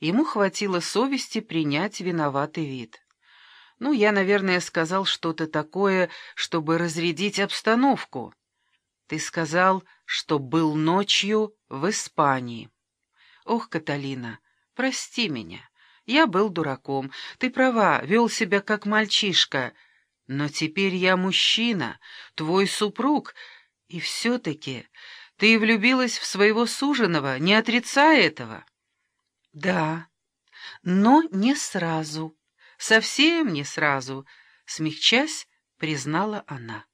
Ему хватило совести принять виноватый вид. Ну, я, наверное, сказал что-то такое, чтобы разрядить обстановку. Ты сказал, что был ночью в Испании. Ох, Каталина, прости меня. Я был дураком. Ты права, вел себя как мальчишка. Но теперь я мужчина, твой супруг, и все-таки ты влюбилась в своего суженого, не отрицай этого. Да, но не сразу. Совсем не сразу, смягчась, признала она.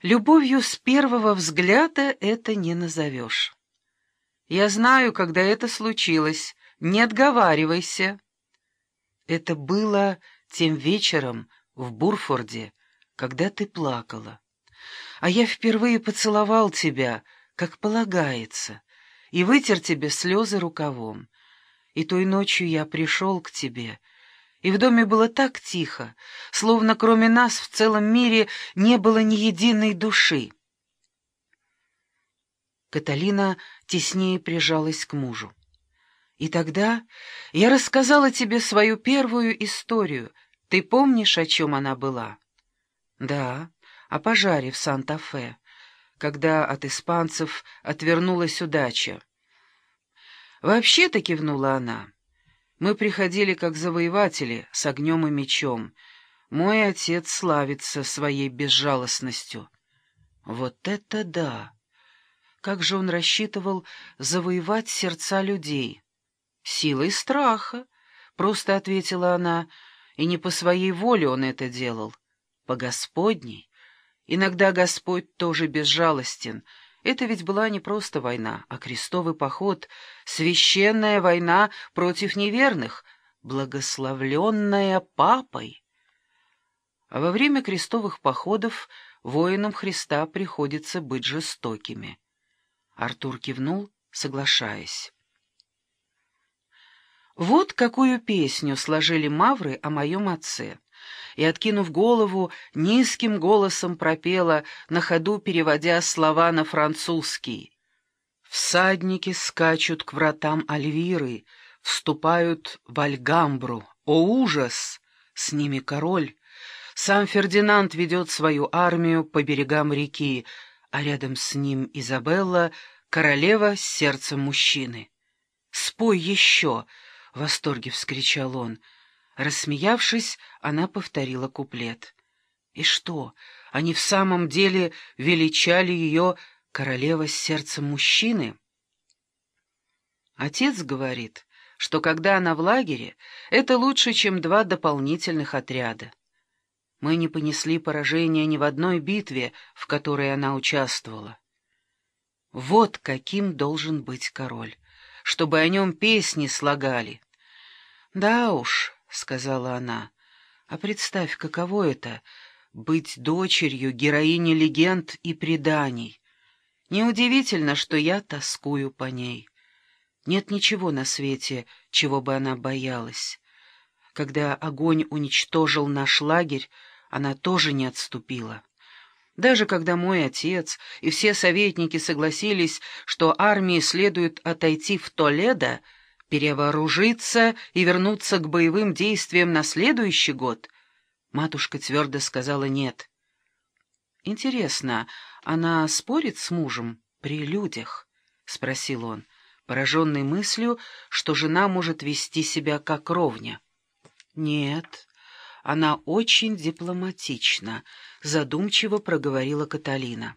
Любовью с первого взгляда это не назовешь. Я знаю, когда это случилось. Не отговаривайся. Это было тем вечером в Бурфорде, когда ты плакала. А я впервые поцеловал тебя, как полагается, и вытер тебе слезы рукавом. И той ночью я пришел к тебе — и в доме было так тихо, словно кроме нас в целом мире не было ни единой души. Каталина теснее прижалась к мужу. «И тогда я рассказала тебе свою первую историю. Ты помнишь, о чем она была?» «Да, о пожаре в Санта-Фе, когда от испанцев отвернулась удача». «Вообще-то», — кивнула она, — мы приходили как завоеватели, с огнем и мечом. Мой отец славится своей безжалостностью. Вот это да! Как же он рассчитывал завоевать сердца людей? Силой страха, просто ответила она, и не по своей воле он это делал, по Господней. Иногда Господь тоже безжалостен — это ведь была не просто война, а крестовый поход, священная война против неверных, благословленная папой. А во время крестовых походов воинам Христа приходится быть жестокими. Артур кивнул, соглашаясь. Вот какую песню сложили мавры о моем отце и, откинув голову, низким голосом пропела, на ходу переводя слова на французский. «Всадники скачут к вратам Альвиры, вступают в Альгамбру. О, ужас! С ними король. Сам Фердинанд ведет свою армию по берегам реки, а рядом с ним Изабелла, королева с сердцем мужчины. «Спой еще!» — в восторге вскричал он — Рассмеявшись, она повторила куплет. И что, они в самом деле величали ее королева с сердцем мужчины? Отец говорит, что когда она в лагере, это лучше, чем два дополнительных отряда. Мы не понесли поражения ни в одной битве, в которой она участвовала. Вот каким должен быть король, чтобы о нем песни слагали. Да уж, — сказала она. «А представь, каково это — быть дочерью героини легенд и преданий. Неудивительно, что я тоскую по ней. Нет ничего на свете, чего бы она боялась. Когда огонь уничтожил наш лагерь, она тоже не отступила». Даже когда мой отец и все советники согласились, что армии следует отойти в Толедо, перевооружиться и вернуться к боевым действиям на следующий год? Матушка твердо сказала нет. «Интересно, она спорит с мужем при людях?» — спросил он, пораженный мыслью, что жена может вести себя как ровня. «Нет, она очень дипломатична», — задумчиво проговорила Каталина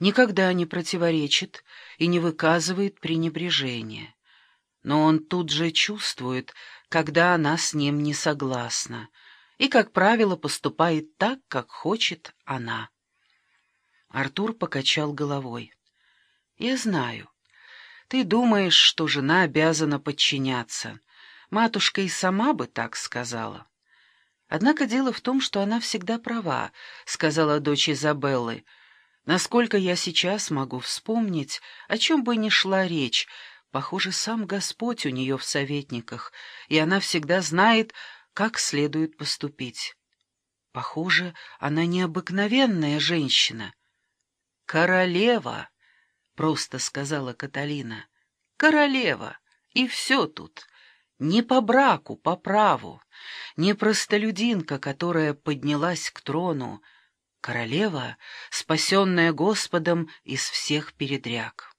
никогда не противоречит и не выказывает пренебрежения. Но он тут же чувствует, когда она с ним не согласна, и, как правило, поступает так, как хочет она. Артур покачал головой. «Я знаю. Ты думаешь, что жена обязана подчиняться. Матушка и сама бы так сказала». «Однако дело в том, что она всегда права», — сказала дочь Изабеллы, — Насколько я сейчас могу вспомнить, о чем бы ни шла речь, похоже, сам Господь у нее в советниках, и она всегда знает, как следует поступить. Похоже, она необыкновенная женщина. «Королева», — просто сказала Каталина, — королева, и все тут. Не по браку, по праву, не простолюдинка, которая поднялась к трону, королева, спасенная Господом из всех передряг.